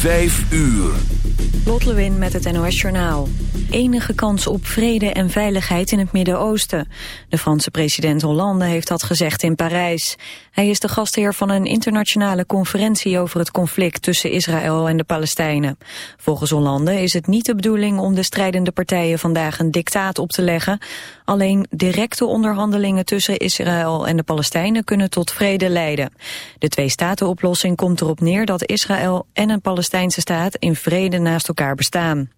Vijf uur. Lot Lewin met het NOS Journaal. Enige kans op vrede en veiligheid in het Midden-Oosten. De Franse president Hollande heeft dat gezegd in Parijs. Hij is de gastheer van een internationale conferentie over het conflict tussen Israël en de Palestijnen. Volgens Hollande is het niet de bedoeling om de strijdende partijen vandaag een dictaat op te leggen. Alleen directe onderhandelingen tussen Israël en de Palestijnen kunnen tot vrede leiden. De twee-staten-oplossing komt erop neer dat Israël en een Palestijnse staat in vrede naast elkaar bestaan.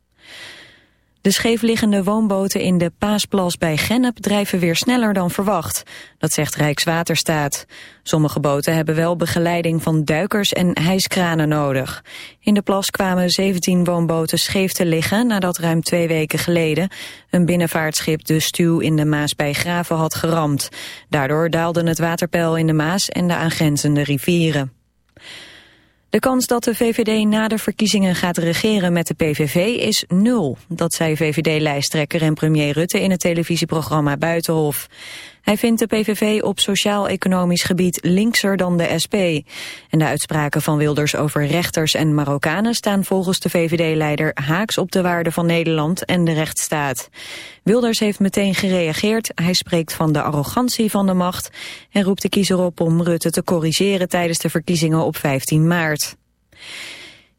De scheefliggende woonboten in de Paasplas bij Gennep drijven weer sneller dan verwacht. Dat zegt Rijkswaterstaat. Sommige boten hebben wel begeleiding van duikers en hijskranen nodig. In de plas kwamen 17 woonboten scheef te liggen nadat ruim twee weken geleden een binnenvaartschip de stuw in de Maas bij Graven had geramd. Daardoor daalde het waterpeil in de Maas en de aangrenzende rivieren. De kans dat de VVD na de verkiezingen gaat regeren met de PVV is nul. Dat zei VVD-lijsttrekker en premier Rutte in het televisieprogramma Buitenhof. Hij vindt de PVV op sociaal-economisch gebied linkser dan de SP. En de uitspraken van Wilders over rechters en Marokkanen staan volgens de VVD-leider haaks op de waarde van Nederland en de rechtsstaat. Wilders heeft meteen gereageerd. Hij spreekt van de arrogantie van de macht en roept de kiezer op om Rutte te corrigeren tijdens de verkiezingen op 15 maart.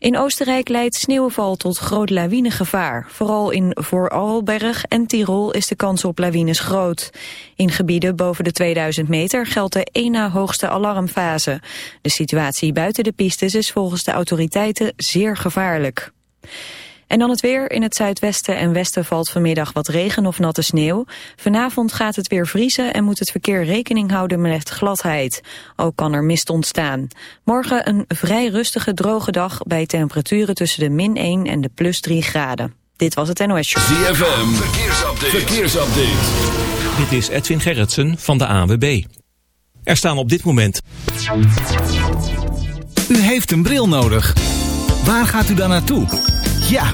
In Oostenrijk leidt sneeuwval tot groot lawinegevaar. Vooral in Voorarlberg en Tirol is de kans op lawines groot. In gebieden boven de 2000 meter geldt de één na hoogste alarmfase. De situatie buiten de pistes is volgens de autoriteiten zeer gevaarlijk. En dan het weer. In het zuidwesten en westen valt vanmiddag wat regen of natte sneeuw. Vanavond gaat het weer vriezen en moet het verkeer rekening houden met gladheid. Ook kan er mist ontstaan. Morgen een vrij rustige droge dag bij temperaturen tussen de min 1 en de plus 3 graden. Dit was het NOS Show. ZFM, verkeersupdate. verkeersupdate. Dit is Edwin Gerritsen van de ANWB. Er staan op dit moment... U heeft een bril nodig. Waar gaat u dan naartoe? Ja,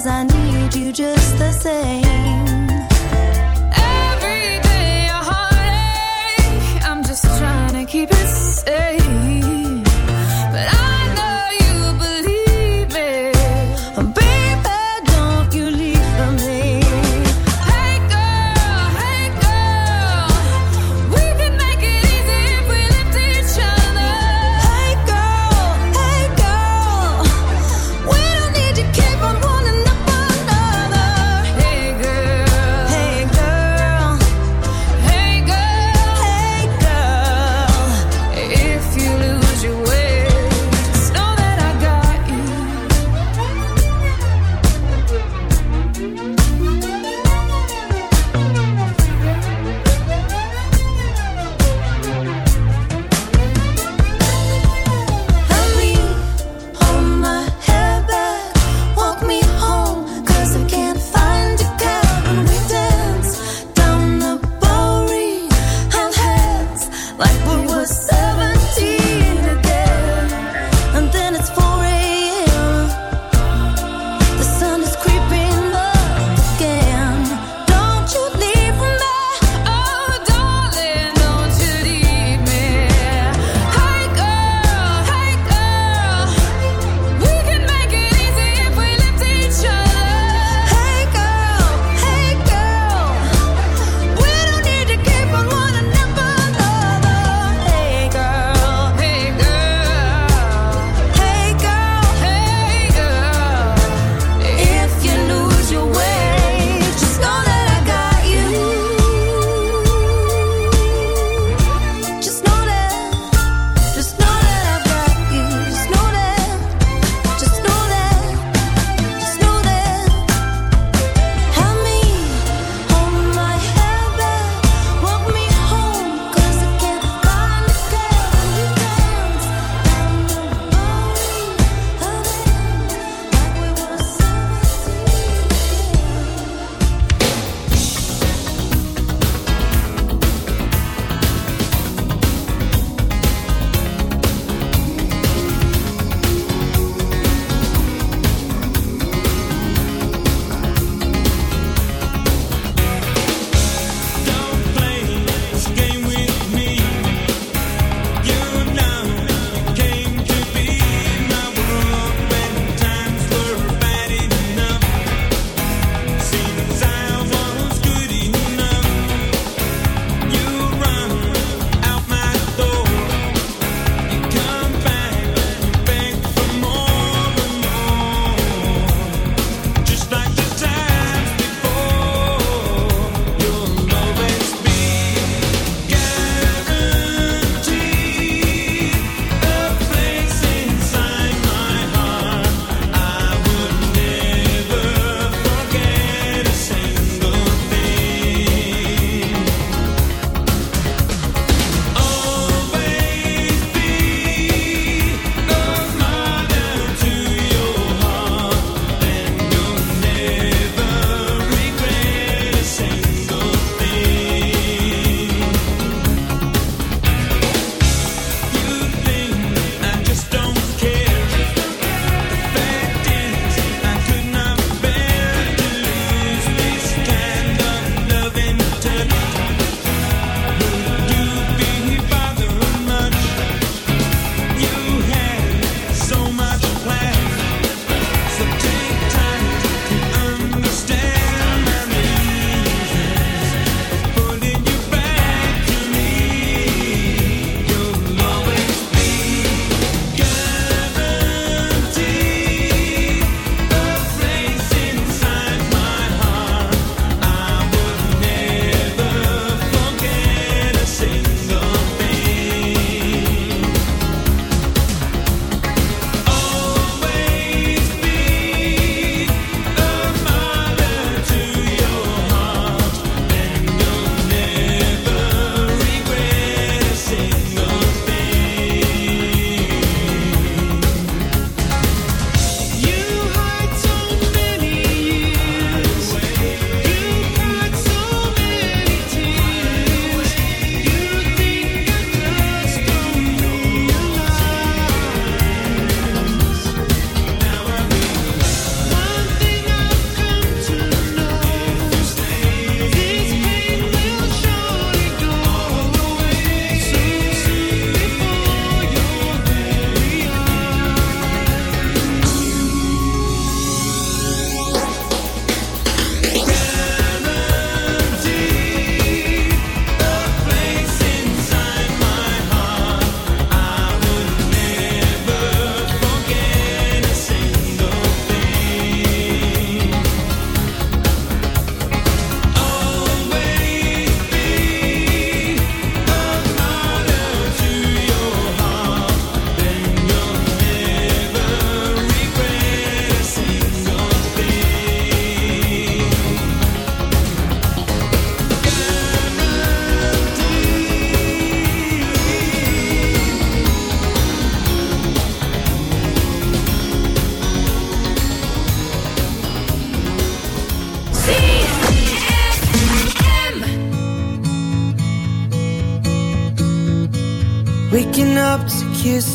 Cause I need you just the same.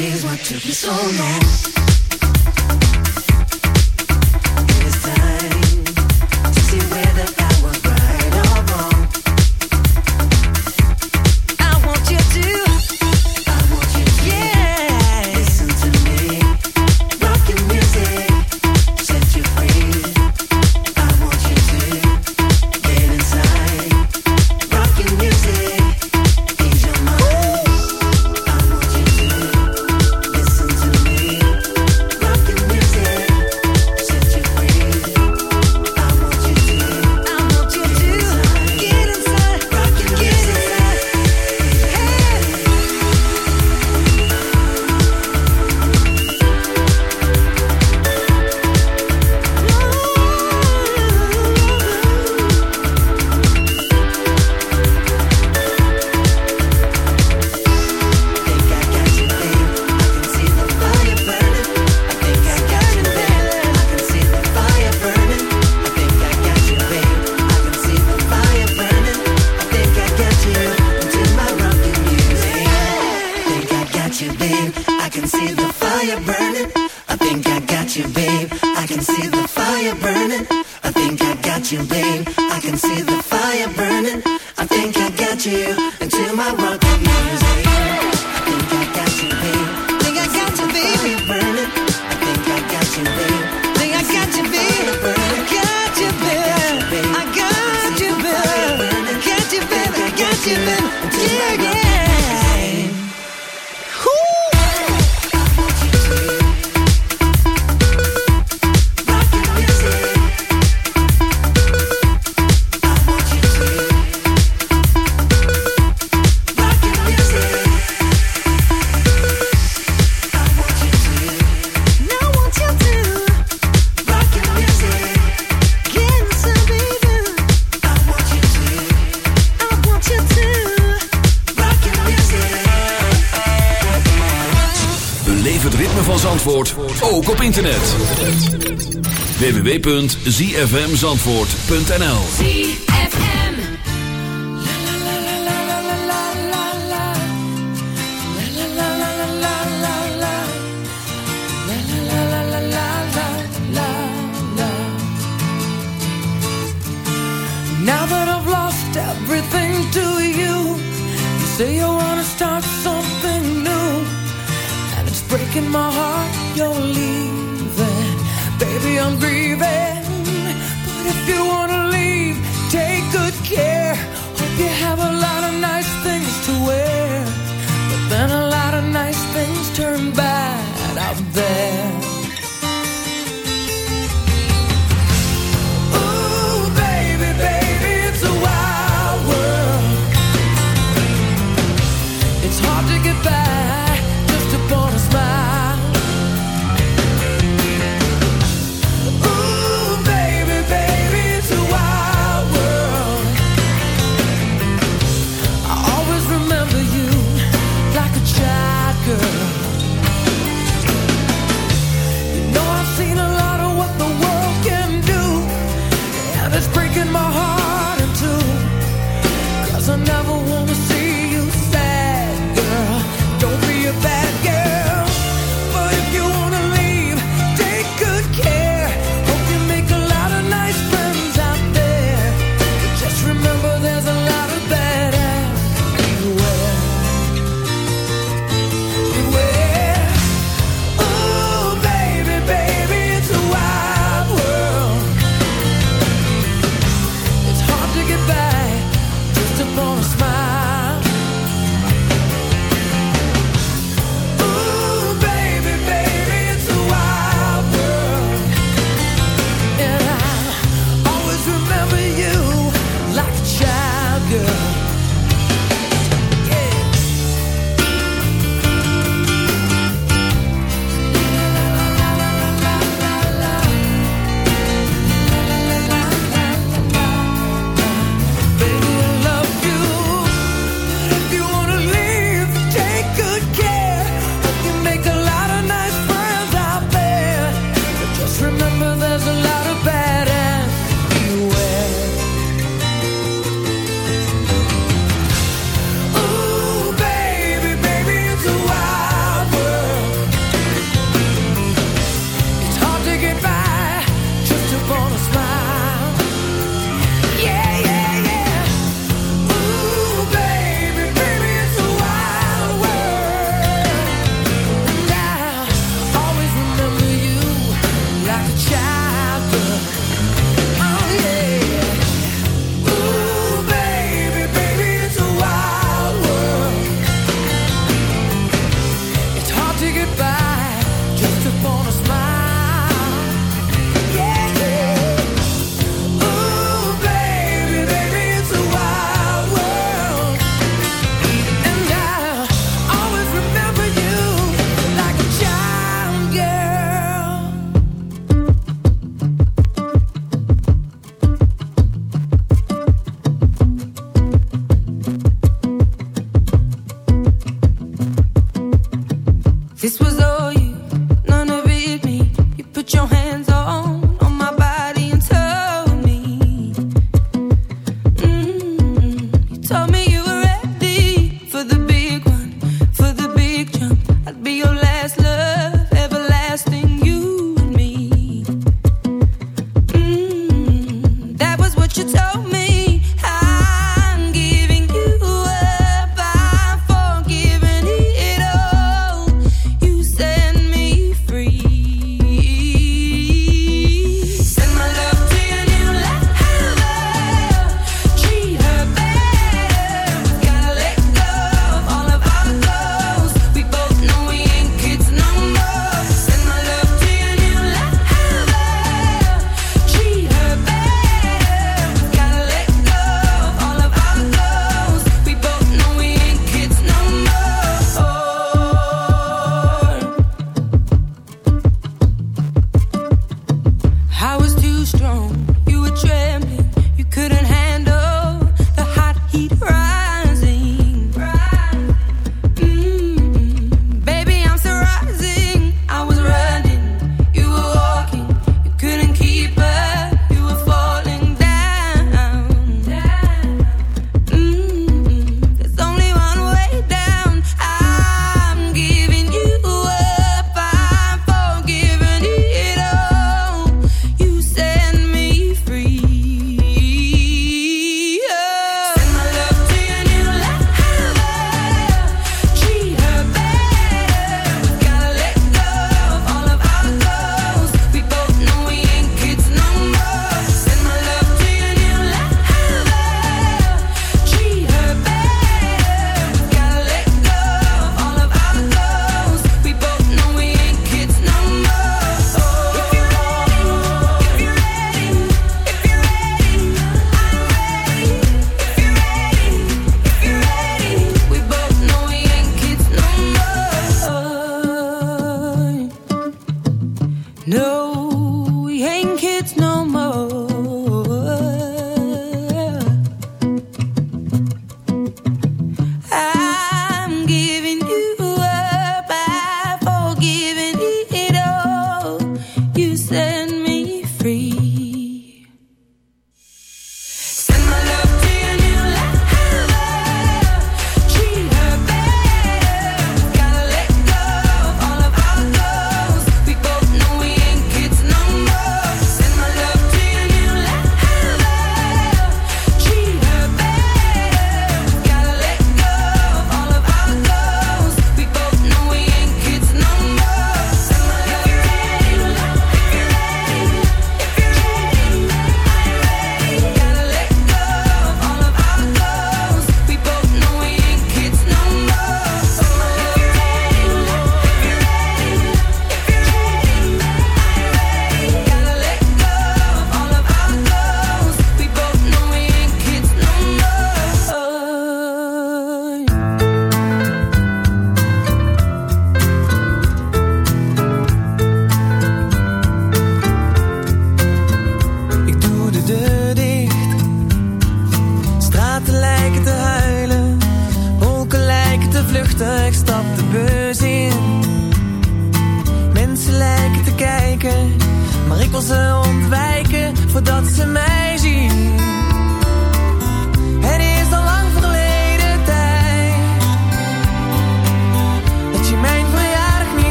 Is what took me so long. www.zfmzandvoort.nl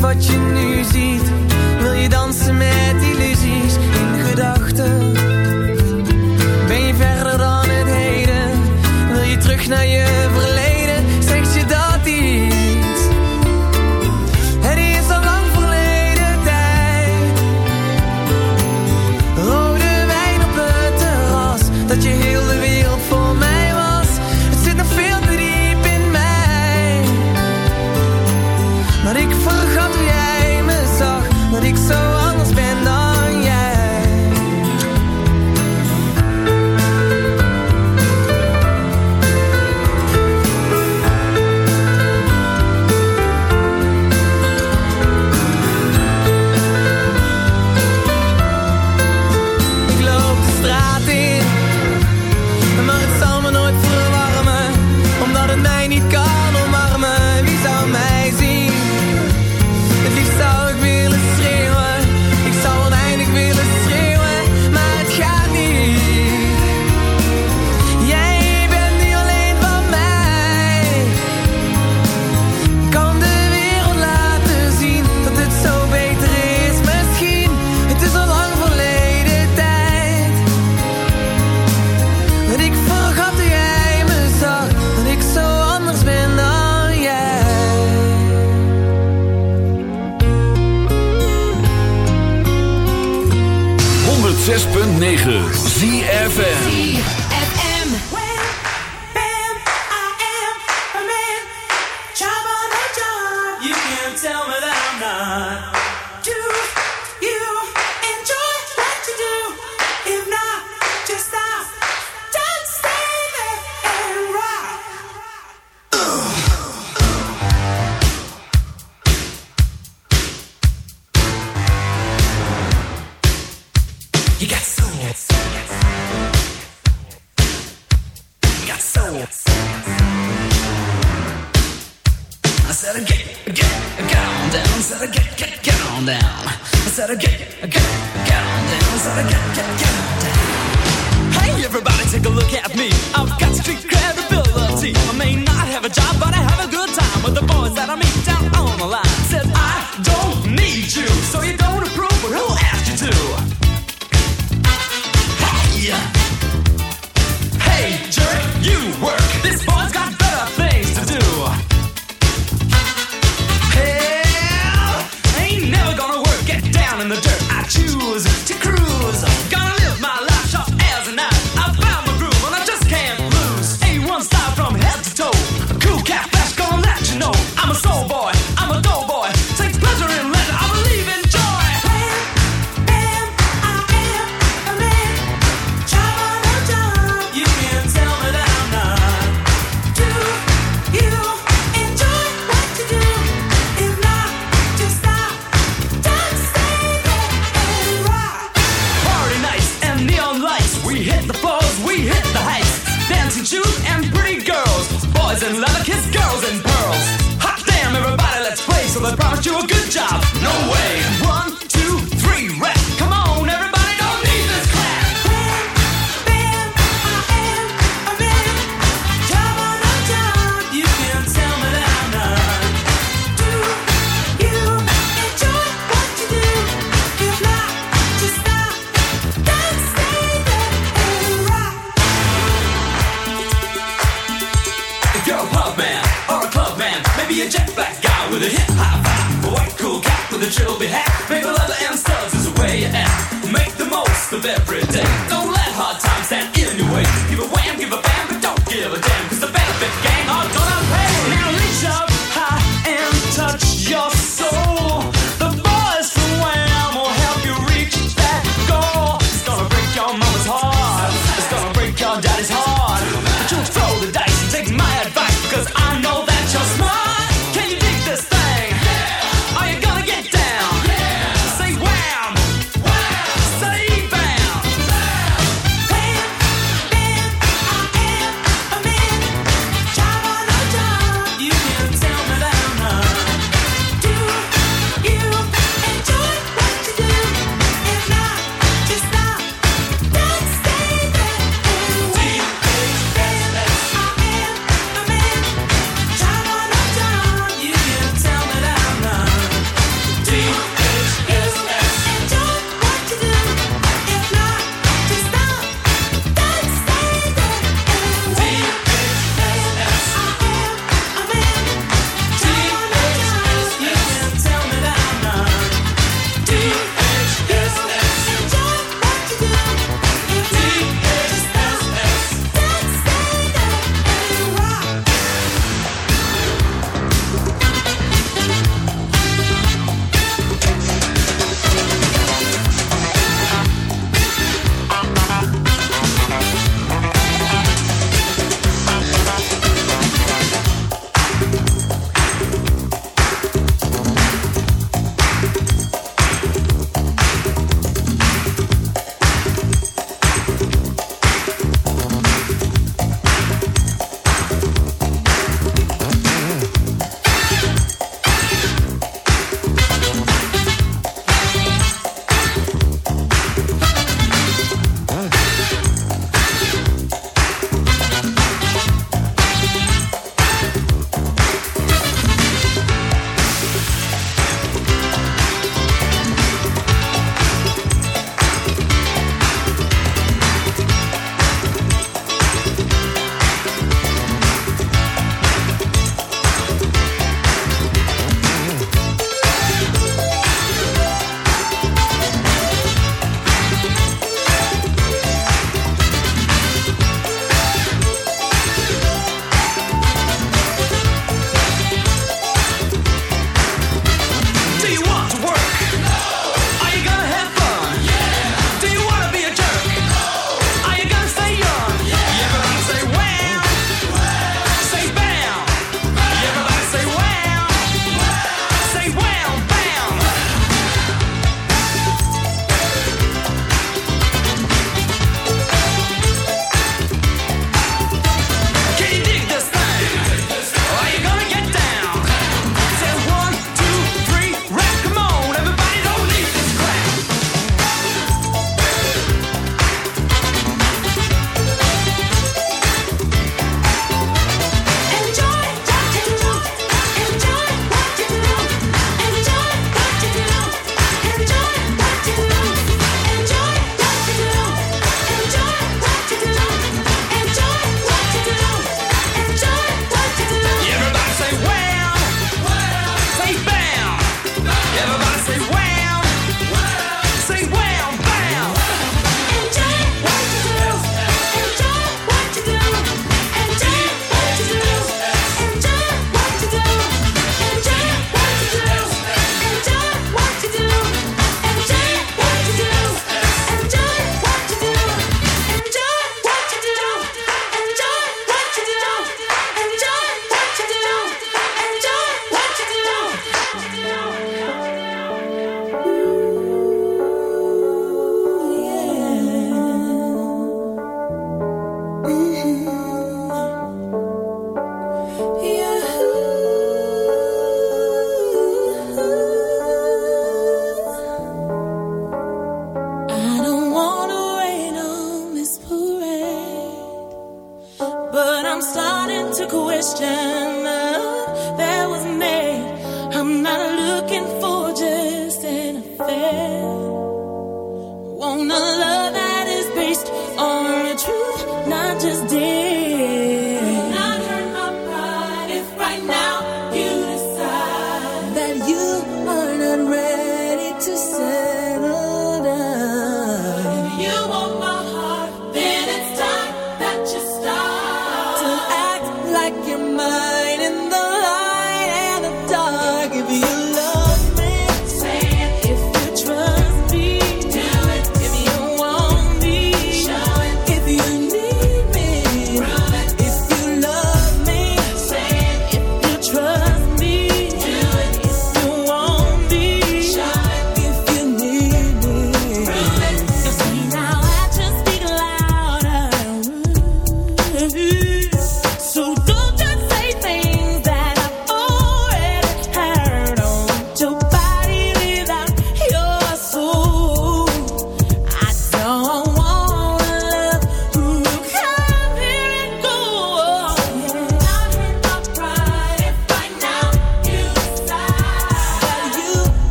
wat je nu ziet. Wil je dansen met illusies in gedachten?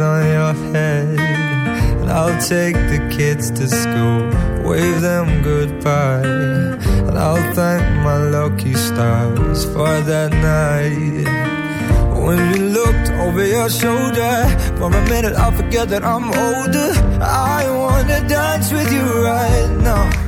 on your head. And I'll take the kids to school, wave them goodbye. And I'll thank my lucky stars for that night. When you looked over your shoulder, for a minute I forget that I'm older. I wanna dance with you right now